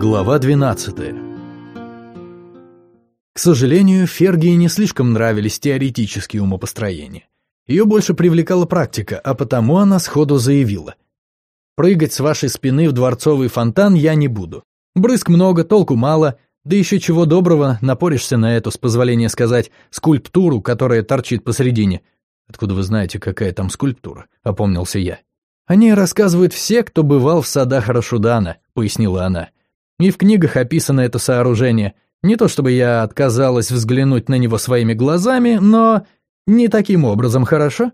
Глава 12 К сожалению, Фергии не слишком нравились теоретические умопостроения. Ее больше привлекала практика, а потому она сходу заявила. «Прыгать с вашей спины в дворцовый фонтан я не буду. Брызг много, толку мало, да еще чего доброго напоришься на эту, с позволения сказать, скульптуру, которая торчит посредине. Откуда вы знаете, какая там скульптура?» — опомнился я. «О ней рассказывают все, кто бывал в садах Рашудана», — пояснила она. И в книгах описано это сооружение. Не то чтобы я отказалась взглянуть на него своими глазами, но не таким образом, хорошо?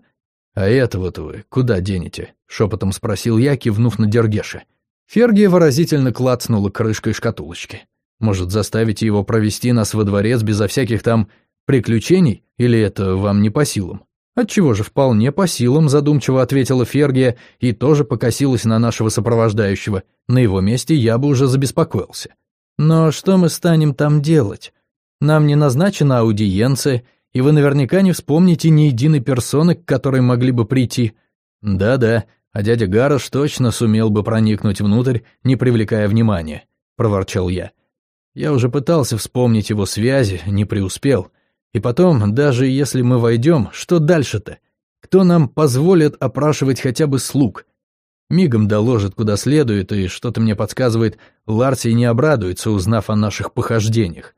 А это вот вы куда денете? Шепотом спросил я, кивнув на Дергеша. Фергия выразительно клацнула крышкой шкатулочки. Может, заставите его провести нас во дворец безо всяких там приключений, или это вам не по силам? «Отчего же вполне по силам», — задумчиво ответила Фергия и тоже покосилась на нашего сопровождающего. На его месте я бы уже забеспокоился. «Но что мы станем там делать? Нам не назначена аудиенция, и вы наверняка не вспомните ни единой персоны, к которой могли бы прийти». «Да-да, а дядя Гарош точно сумел бы проникнуть внутрь, не привлекая внимания», — проворчал я. Я уже пытался вспомнить его связи, не преуспел. И потом, даже если мы войдем, что дальше-то? Кто нам позволит опрашивать хотя бы слуг? Мигом доложит куда следует, и что-то мне подсказывает, Ларсий не обрадуется, узнав о наших похождениях.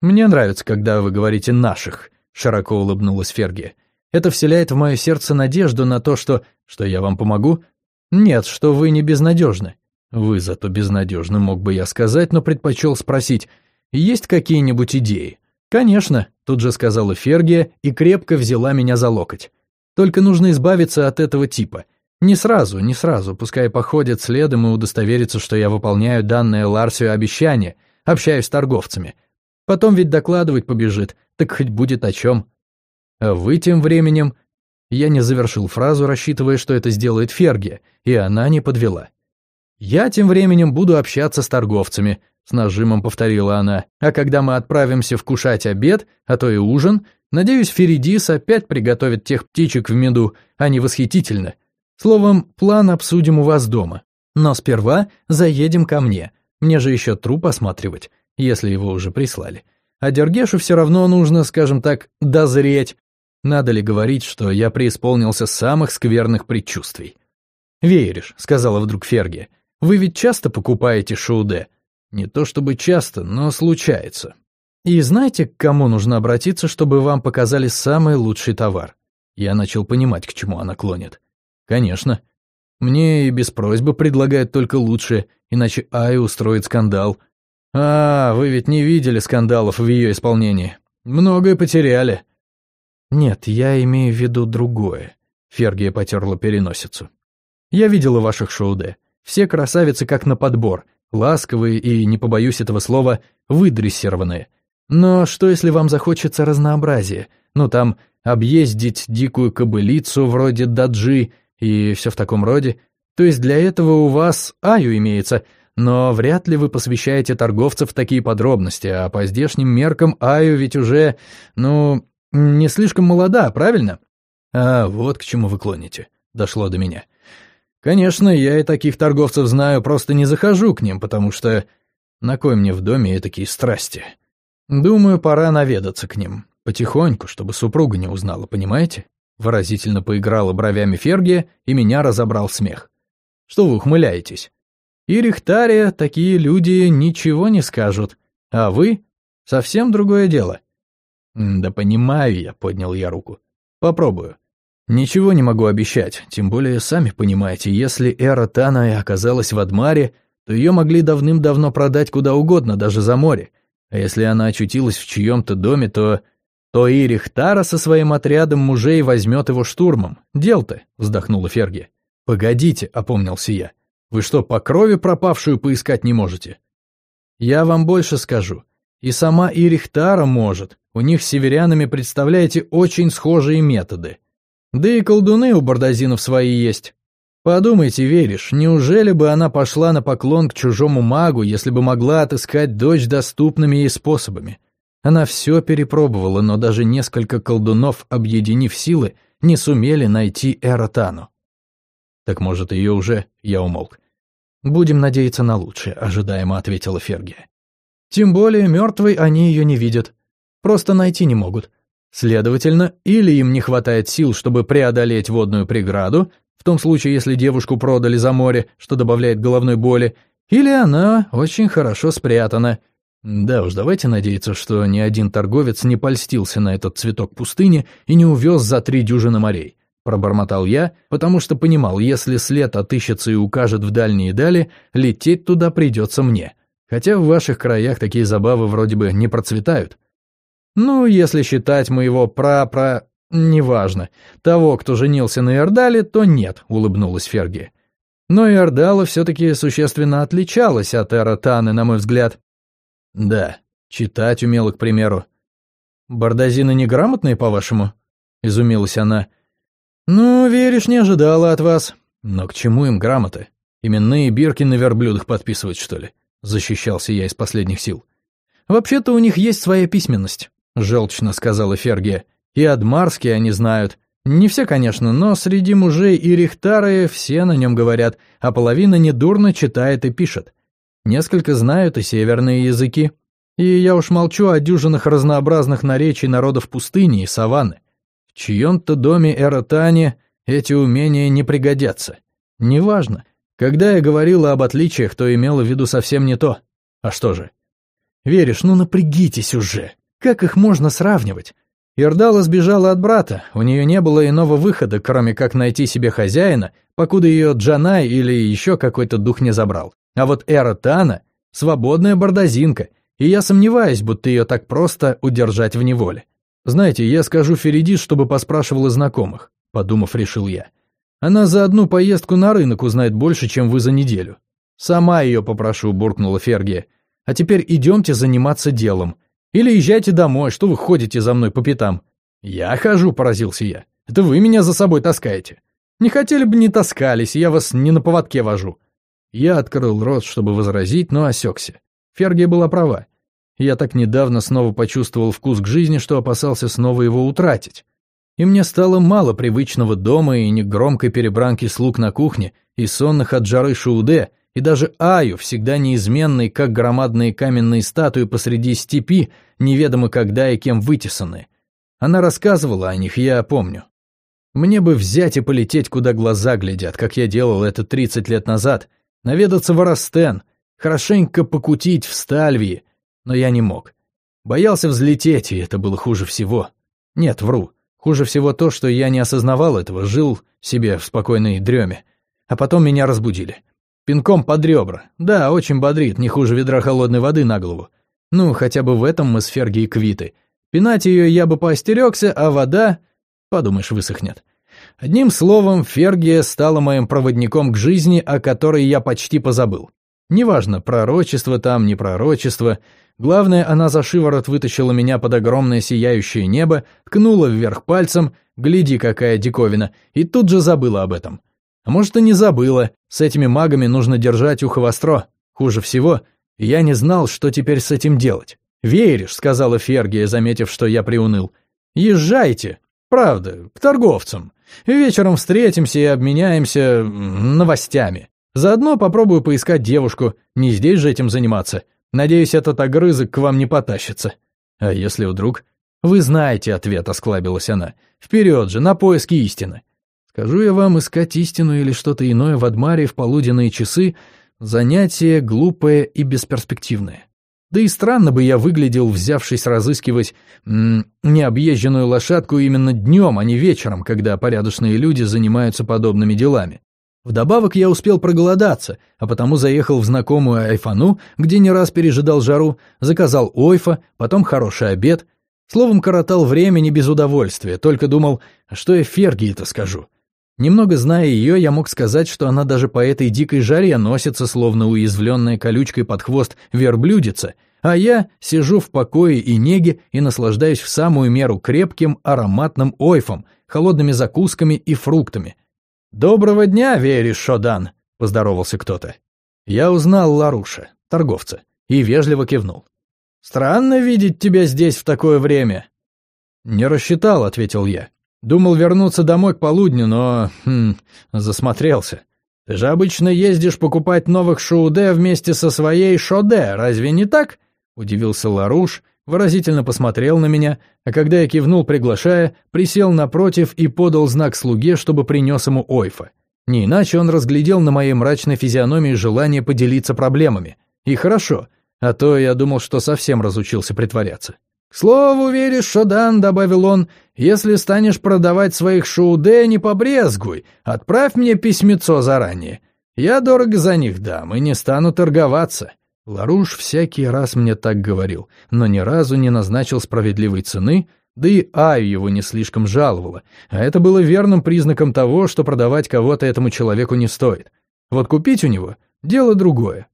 «Мне нравится, когда вы говорите «наших», — широко улыбнулась Ферги. «Это вселяет в мое сердце надежду на то, что... что я вам помогу? Нет, что вы не безнадежны. Вы зато безнадежны, мог бы я сказать, но предпочел спросить, есть какие-нибудь идеи? «Конечно», — тут же сказала Фергия и крепко взяла меня за локоть. «Только нужно избавиться от этого типа. Не сразу, не сразу, пускай походит следом и удостоверится, что я выполняю данное Ларсию обещание, общаюсь с торговцами. Потом ведь докладывать побежит, так хоть будет о чем. А вы тем временем...» Я не завершил фразу, рассчитывая, что это сделает Фергия, и она не подвела. «Я тем временем буду общаться с торговцами, с нажимом повторила она. А когда мы отправимся вкушать обед, а то и ужин, надеюсь, Феридис опять приготовит тех птичек в меду, они восхитительно. Словом, план обсудим у вас дома. Но сперва заедем ко мне. Мне же еще труп осматривать, если его уже прислали. А Дергешу все равно нужно, скажем так, дозреть. Надо ли говорить, что я преисполнился самых скверных предчувствий? «Веришь», — сказала вдруг Ферги, — «вы ведь часто покупаете шоуде?» Не то чтобы часто, но случается. И знаете, к кому нужно обратиться, чтобы вам показали самый лучший товар? Я начал понимать, к чему она клонит. Конечно. Мне и без просьбы предлагают только лучшее, иначе Ай устроит скандал. А, вы ведь не видели скандалов в ее исполнении. Многое потеряли. Нет, я имею в виду другое. Фергия потерла переносицу. Я видела ваших шоу Д. Все красавицы как на подбор — ласковые и, не побоюсь этого слова, выдрессированные. Но что, если вам захочется разнообразия? Ну, там, объездить дикую кобылицу вроде даджи и все в таком роде? То есть для этого у вас аю имеется, но вряд ли вы посвящаете торговцев в такие подробности, а по здешним меркам аю ведь уже, ну, не слишком молода, правильно? А вот к чему вы клоните, дошло до меня. Конечно, я и таких торговцев знаю, просто не захожу к ним, потому что... На кой мне в доме такие страсти? Думаю, пора наведаться к ним. Потихоньку, чтобы супруга не узнала, понимаете? Выразительно поиграла бровями Фергия, и меня разобрал смех. Что вы ухмыляетесь? И Рихтария такие люди ничего не скажут, а вы — совсем другое дело. Да понимаю я, поднял я руку. Попробую. Ничего не могу обещать, тем более, сами понимаете, если Эра Тана оказалась в Адмаре, то ее могли давным-давно продать куда угодно, даже за море. А если она очутилась в чьем-то доме, то... То Ирих Тара со своим отрядом мужей возьмет его штурмом. Дел-то, вздохнула Ферги. Погодите, опомнился я. Вы что, по крови пропавшую поискать не можете? Я вам больше скажу. И сама Ирихтара может. У них с северянами, представляете, очень схожие методы. Да и колдуны у бардазинов свои есть. Подумайте, веришь, неужели бы она пошла на поклон к чужому магу, если бы могла отыскать дочь доступными ей способами? Она все перепробовала, но даже несколько колдунов, объединив силы, не сумели найти Эротану. Так может, ее уже... Я умолк. Будем надеяться на лучшее, ожидаемо ответила Фергия. Тем более мертвой они ее не видят. Просто найти не могут. Следовательно, или им не хватает сил, чтобы преодолеть водную преграду, в том случае, если девушку продали за море, что добавляет головной боли, или она очень хорошо спрятана. Да уж, давайте надеяться, что ни один торговец не польстился на этот цветок пустыни и не увез за три дюжины морей. Пробормотал я, потому что понимал, если след отыщется и укажет в дальние дали, лететь туда придется мне. Хотя в ваших краях такие забавы вроде бы не процветают. Ну, если считать моего пра-пра... Неважно. Того, кто женился на Иордале, то нет, улыбнулась Ферги. Но Иордала все-таки существенно отличалась от Эротаны, на мой взгляд. Да, читать умела, к примеру. «Бардазины неграмотные, по-вашему?» — изумилась она. «Ну, веришь, не ожидала от вас. Но к чему им грамоты? Именные бирки на верблюдах подписывать, что ли?» — защищался я из последних сил. «Вообще-то у них есть своя письменность», — желчно сказала Фергия. «И адмарские они знают. Не все, конечно, но среди мужей и рихтары все на нем говорят, а половина недурно читает и пишет. Несколько знают и северные языки. И я уж молчу о дюжинах разнообразных наречий народов пустыни и саванны чьем-то доме Эротане эти умения не пригодятся. Неважно. Когда я говорила об отличиях, то имела в виду совсем не то. А что же? Веришь, ну напрягитесь уже. Как их можно сравнивать? Ирдала сбежала от брата, у нее не было иного выхода, кроме как найти себе хозяина, покуда ее Джанай или еще какой-то дух не забрал. А вот Эра Тана — свободная бардазинка, и я сомневаюсь, будто ее так просто удержать в неволе. «Знаете, я скажу Феридис, чтобы поспрашивала знакомых», — подумав, решил я. «Она за одну поездку на рынок узнает больше, чем вы за неделю». «Сама ее попрошу», — буркнула Фергия. «А теперь идемте заниматься делом. Или езжайте домой, что вы ходите за мной по пятам». «Я хожу», — поразился я. «Это вы меня за собой таскаете. Не хотели бы, не таскались, я вас не на поводке вожу». Я открыл рот, чтобы возразить, но осекся. Фергия была права. Я так недавно снова почувствовал вкус к жизни, что опасался снова его утратить. И мне стало мало привычного дома и негромкой перебранки слуг на кухне, и сонных от жары шууде, и даже Аю, всегда неизменной, как громадные каменные статуи посреди степи, неведомо когда и кем вытесаны. Она рассказывала о них, я помню. Мне бы взять и полететь, куда глаза глядят, как я делал это 30 лет назад, наведаться в Арастен, хорошенько покутить в Стальвии, но я не мог. Боялся взлететь, и это было хуже всего. Нет, вру. Хуже всего то, что я не осознавал этого, жил себе в спокойной дреме. А потом меня разбудили. Пинком под ребра. Да, очень бодрит, не хуже ведра холодной воды на голову. Ну, хотя бы в этом мы с Фергией квиты. Пинать ее я бы поостерегся, а вода... Подумаешь, высохнет. Одним словом, Фергия стала моим проводником к жизни, о которой я почти позабыл. Неважно, пророчество там, не пророчество, Главное, она за шиворот вытащила меня под огромное сияющее небо, ткнула вверх пальцем, гляди, какая диковина, и тут же забыла об этом. А может, и не забыла, с этими магами нужно держать ухо востро. Хуже всего, я не знал, что теперь с этим делать. «Веришь», — сказала Фергия, заметив, что я приуныл. «Езжайте. Правда, к торговцам. Вечером встретимся и обменяемся новостями. Заодно попробую поискать девушку, не здесь же этим заниматься. Надеюсь, этот огрызок к вам не потащится. А если вдруг... Вы знаете ответ, осклабилась она. Вперед же, на поиски истины. Скажу я вам, искать истину или что-то иное в Адмаре в полуденные часы — занятие глупое и бесперспективное. Да и странно бы я выглядел, взявшись разыскивать необъезженную лошадку именно днем, а не вечером, когда порядочные люди занимаются подобными делами. Вдобавок я успел проголодаться, а потому заехал в знакомую Айфану, где не раз пережидал жару, заказал ойфа, потом хороший обед. Словом, коротал время не без удовольствия, только думал, что я Фергии-то скажу. Немного зная ее, я мог сказать, что она даже по этой дикой жаре носится, словно уязвленная колючкой под хвост верблюдица, а я сижу в покое и неге и наслаждаюсь в самую меру крепким ароматным ойфом, холодными закусками и фруктами — «Доброго дня, Вери Шодан!» — поздоровался кто-то. Я узнал Ларуша, торговца, и вежливо кивнул. «Странно видеть тебя здесь в такое время». «Не рассчитал», — ответил я. «Думал вернуться домой к полудню, но... Хм, засмотрелся. Ты же обычно ездишь покупать новых шоуде вместе со своей шоде, разве не так?» Удивился Ларуш, выразительно посмотрел на меня, а когда я кивнул, приглашая, присел напротив и подал знак слуге, чтобы принес ему ойфа. Не иначе он разглядел на моей мрачной физиономии желание поделиться проблемами. И хорошо, а то я думал, что совсем разучился притворяться. «К слову, веришь, Шодан», — добавил он, — «если станешь продавать своих шоуде, не побрезгуй, отправь мне письмецо заранее. Я дорого за них дам и не стану торговаться». Ларуш всякий раз мне так говорил, но ни разу не назначил справедливой цены, да и Аю его не слишком жаловала, а это было верным признаком того, что продавать кого-то этому человеку не стоит. Вот купить у него — дело другое.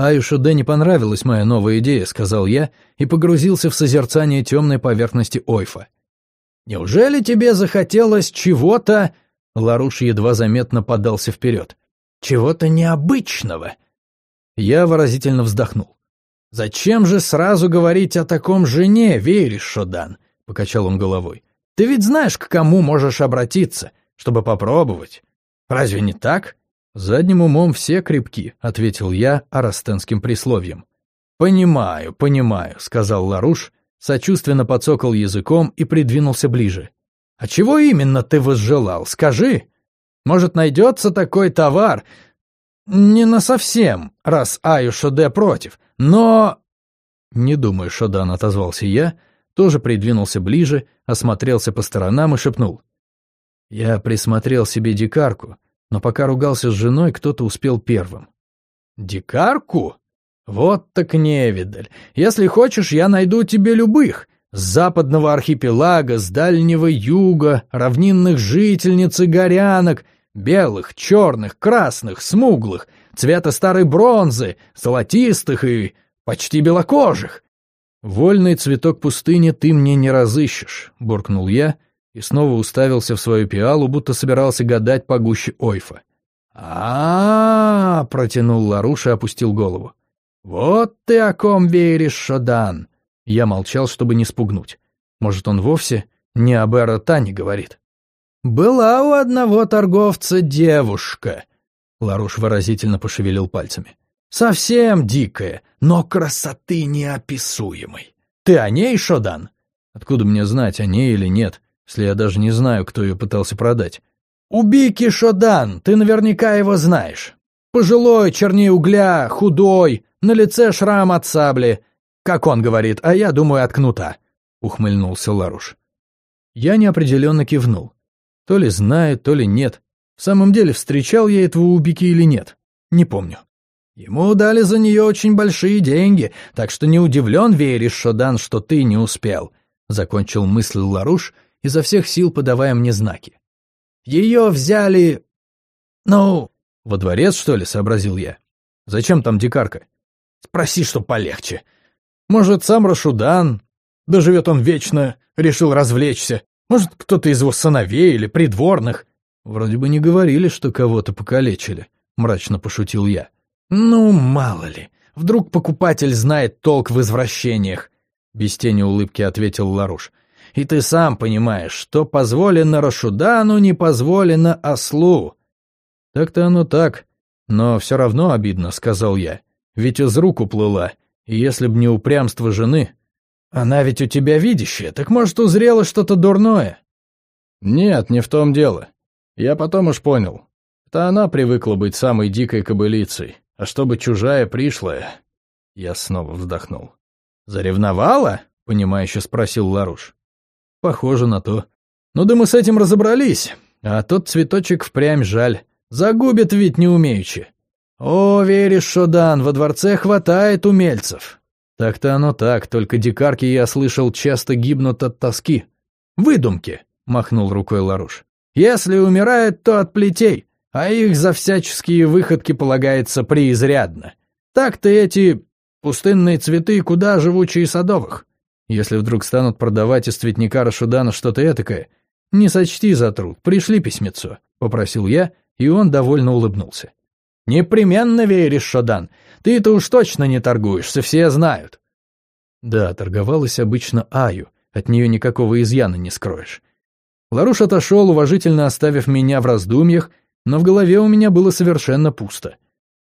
Аюшу Дэ не понравилась моя новая идея, сказал я и погрузился в созерцание темной поверхности Ойфа. «Неужели тебе захотелось чего-то...» Ларуш едва заметно подался вперед. «Чего-то необычного!» Я выразительно вздохнул. «Зачем же сразу говорить о таком жене, веришь, Шодан?» — покачал он головой. «Ты ведь знаешь, к кому можешь обратиться, чтобы попробовать. Разве не так?» «Задним умом все крепки», — ответил я арастенским присловием. «Понимаю, понимаю», — сказал Ларуш, сочувственно подсокал языком и придвинулся ближе. «А чего именно ты возжелал, скажи? Может, найдется такой товар? Не на совсем, раз Аю Шоде против, но...» «Не думаю, Шодан», — отозвался я, тоже придвинулся ближе, осмотрелся по сторонам и шепнул. «Я присмотрел себе дикарку, но пока ругался с женой, кто-то успел первым. «Дикарку? Вот так невидаль. Если хочешь, я найду тебе любых. С западного архипелага, с дальнего юга, равнинных жительниц и горянок, белых, черных, красных, смуглых, цвета старой бронзы, золотистых и почти белокожих. «Вольный цветок пустыни ты мне не разыщешь», — буркнул я, — и снова уставился в свою пиалу, будто собирался гадать погуще Ойфа. а, -а, -а протянул Ларуш и опустил голову. «Вот ты о ком веришь, Шодан!» Я молчал, чтобы не спугнуть. Может, он вовсе не об Эротане говорит. «Была у одного торговца девушка», — Ларуш выразительно пошевелил пальцами. «Совсем дикая, но красоты неописуемой. Ты о ней, Шодан?» «Откуда мне знать, о ней или нет? Если я даже не знаю, кто ее пытался продать. «Убики Шодан, ты наверняка его знаешь. Пожилой, чернее угля, худой, на лице шрам от сабли. Как он говорит, а я думаю, от кнута», — ухмыльнулся Ларуш. Я неопределенно кивнул. То ли знаю, то ли нет. В самом деле, встречал я этого Убики или нет? Не помню. Ему дали за нее очень большие деньги, так что не удивлен, веришь, Шодан, что ты не успел. Закончил мысль Ларуш — изо всех сил подавая мне знаки. «Ее взяли... ну...» «Во дворец, что ли?» — сообразил я. «Зачем там дикарка?» «Спроси, что полегче. Может, сам Рашудан, да он вечно, решил развлечься. Может, кто-то из его сыновей или придворных». «Вроде бы не говорили, что кого-то покалечили», — мрачно пошутил я. «Ну, мало ли. Вдруг покупатель знает толк в извращениях», — без тени улыбки ответил Ларуш. И ты сам понимаешь, что позволено Рашудану, не позволено ослу. Так-то оно так, но все равно обидно, сказал я. Ведь из рук уплыла, и если б не упрямство жены... Она ведь у тебя видящая, так может узрела что-то дурное? Нет, не в том дело. Я потом уж понял. Это она привыкла быть самой дикой кобылицей, а чтобы чужая пришлая... Я снова вздохнул. «Заревновала?» — понимающе спросил Ларуш. Похоже на то. Ну да мы с этим разобрались, а тот цветочек впрямь жаль. Загубит ведь не умеючи. О, веришь, Шодан, во дворце хватает умельцев. Так-то оно так, только дикарки, я слышал, часто гибнут от тоски. Выдумки, махнул рукой Ларуш. Если умирает, то от плетей, а их за всяческие выходки полагается преизрядно. Так-то эти пустынные цветы куда живучие садовых. Если вдруг станут продавать из цветника Рашудана что-то этакое, не сочти за труд, пришли письмецо», — попросил я, и он довольно улыбнулся. «Непременно веришь, Шодан. Ты-то уж точно не торгуешься, все знают». Да, торговалась обычно Аю, от нее никакого изъяна не скроешь. Ларуш отошел, уважительно оставив меня в раздумьях, но в голове у меня было совершенно пусто.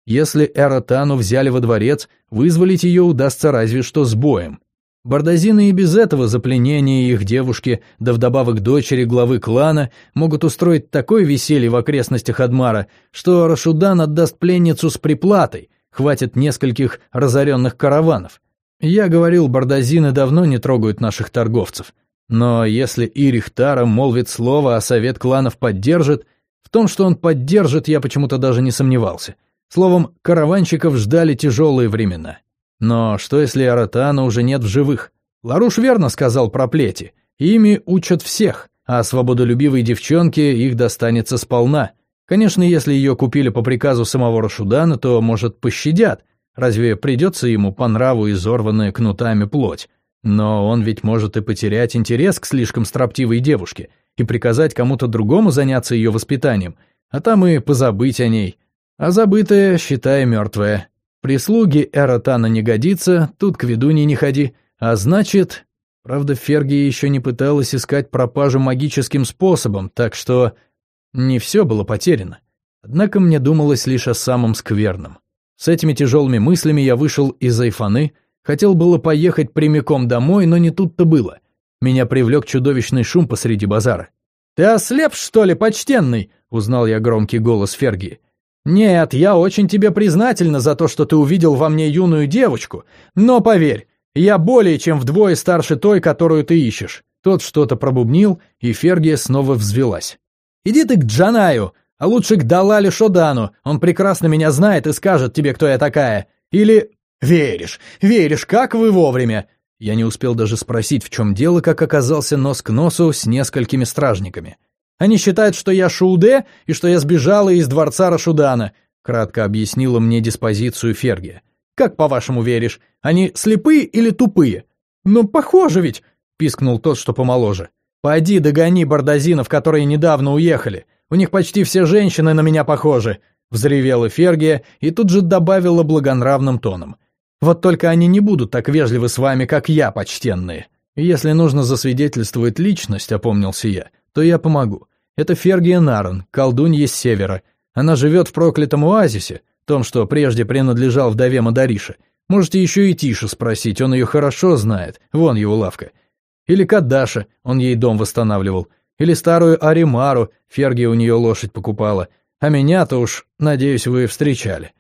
Если Эротану взяли во дворец, вызволить ее удастся разве что с боем. Бардазины и без этого за пленение их девушки, да вдобавок дочери главы клана, могут устроить такое веселье в окрестностях Адмара, что Рашудан отдаст пленницу с приплатой, хватит нескольких разоренных караванов. Я говорил, бардазины давно не трогают наших торговцев. Но если Ирих Тара молвит слово, а совет кланов поддержит, в том, что он поддержит, я почему-то даже не сомневался. Словом, караванщиков ждали тяжелые времена. Но что если Аратана уже нет в живых? Ларуш верно сказал про плети. Ими учат всех, а свободолюбивой девчонке их достанется сполна. Конечно, если ее купили по приказу самого Рашудана, то, может, пощадят. Разве придется ему по нраву изорванная кнутами плоть? Но он ведь может и потерять интерес к слишком строптивой девушке и приказать кому-то другому заняться ее воспитанием, а там и позабыть о ней. А забытая, считай, мертвая. Прислуги Эротана не годится, тут к ведуне не ходи. А значит... Правда, Фергия еще не пыталась искать пропажу магическим способом, так что... Не все было потеряно. Однако мне думалось лишь о самом скверном. С этими тяжелыми мыслями я вышел из Айфаны, хотел было поехать прямиком домой, но не тут-то было. Меня привлек чудовищный шум посреди базара. «Ты ослеп, что ли, почтенный?» — узнал я громкий голос Фергии. «Нет, я очень тебе признательна за то, что ты увидел во мне юную девочку, но поверь, я более чем вдвое старше той, которую ты ищешь». Тот что-то пробубнил, и Фергия снова взвелась. «Иди ты к Джанаю, а лучше к Далале Шодану, он прекрасно меня знает и скажет тебе, кто я такая. Или... Веришь, веришь, как вы вовремя!» Я не успел даже спросить, в чем дело, как оказался нос к носу с несколькими стражниками. Они считают, что я Шууде и что я сбежала из дворца Рашудана», — кратко объяснила мне диспозицию Фергия. «Как, по-вашему, веришь? Они слепые или тупые?» «Ну, похоже ведь», — пискнул тот, что помоложе. «Пойди догони бардазинов, которые недавно уехали. У них почти все женщины на меня похожи», — взревела Фергия и тут же добавила благонравным тоном. «Вот только они не будут так вежливы с вами, как я, почтенные. Если нужно засвидетельствовать личность, — опомнился я, — то я помогу. Это Фергия Нарон, колдунья с севера. Она живет в проклятом оазисе, том, что прежде принадлежал вдове Мадариша. Можете еще и Тише спросить, он ее хорошо знает, вон его лавка. Или Каддаша, он ей дом восстанавливал. Или старую Аримару, Фергия у нее лошадь покупала. А меня-то уж, надеюсь, вы встречали.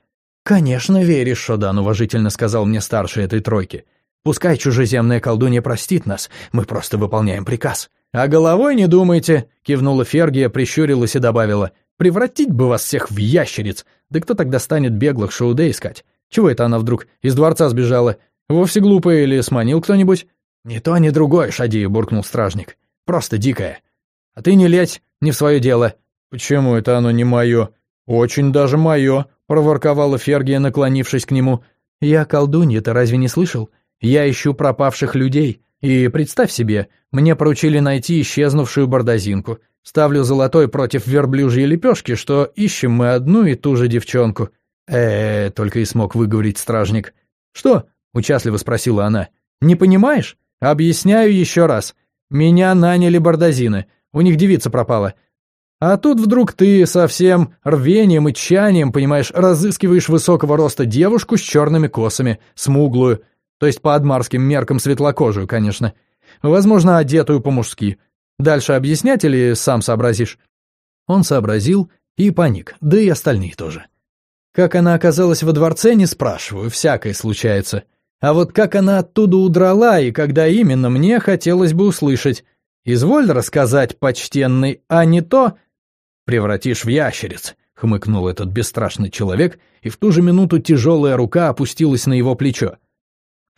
«Конечно веришь, Шодан», — уважительно сказал мне старший этой тройки. «Пускай чужеземная колдунья простит нас, мы просто выполняем приказ». «А головой не думайте», — кивнула Фергия, прищурилась и добавила. «Превратить бы вас всех в ящериц! Да кто тогда станет беглых Шауде искать? Чего это она вдруг из дворца сбежала? Вовсе глупая или сманил кто-нибудь?» «Ни то, ни другое, Шади», — буркнул стражник. «Просто дикая. А ты не лезь, не в свое дело». «Почему это оно не мое?» «Очень даже мое», — проворковала Фергия, наклонившись к нему. «Я колдунья, ты разве не слышал? Я ищу пропавших людей. И представь себе, мне поручили найти исчезнувшую бардазинку. Ставлю золотой против верблюжьей лепешки, что ищем мы одну и ту же девчонку. э, -э только и смог выговорить стражник. «Что?» — участливо спросила она. «Не понимаешь? Объясняю еще раз. Меня наняли бардазины, у них девица пропала. А тут вдруг ты со всем рвением и тщанием, понимаешь, разыскиваешь высокого роста девушку с черными косами, смуглую, то есть по адмарским меркам светлокожую, конечно. Возможно, одетую по-мужски. Дальше объяснять или сам сообразишь?» Он сообразил и паник, да и остальные тоже. Как она оказалась во дворце, не спрашиваю, всякое случается. А вот как она оттуда удрала и когда именно, мне хотелось бы услышать. Изволь рассказать, почтенный, а не то... Превратишь в ящериц, хмыкнул этот бесстрашный человек, и в ту же минуту тяжелая рука опустилась на его плечо.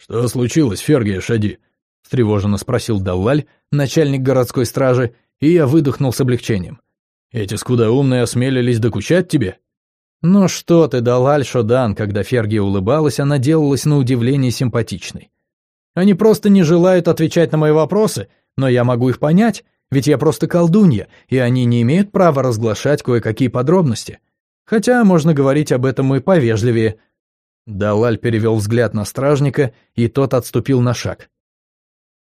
«Что случилось, Фергия Шади?» — встревоженно спросил Даллаль, начальник городской стражи, и я выдохнул с облегчением. «Эти скудоумные осмелились докучать тебе?» «Ну что ты, Далаль Шодан», когда Фергия улыбалась, она делалась на удивление симпатичной. «Они просто не желают отвечать на мои вопросы, но я могу их понять, ведь я просто колдунья, и они не имеют права разглашать кое-какие подробности. Хотя можно говорить об этом и повежливее, Далаль перевел взгляд на стражника, и тот отступил на шаг.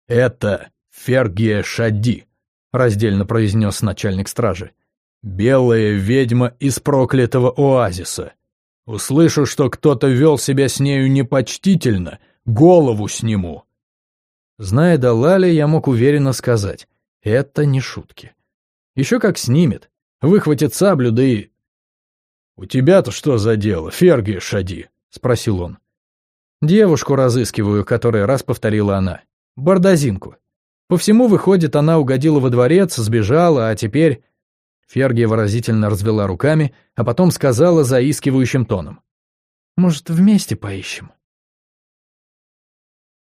«Это Фергия Шади», — раздельно произнес начальник стражи. Белая ведьма из проклятого оазиса. Услышу, что кто-то вел себя с нею непочтительно, голову сниму. Зная Далаля, я мог уверенно сказать, это не шутки. Еще как снимет, выхватит саблю, да и... «У тебя-то что за дело, Ферги Шади?» — спросил он. «Девушку разыскиваю», — который раз повторила она. «Бардазинку. По всему, выходит, она угодила во дворец, сбежала, а теперь...» Фергия выразительно развела руками, а потом сказала заискивающим тоном. «Может, вместе поищем?»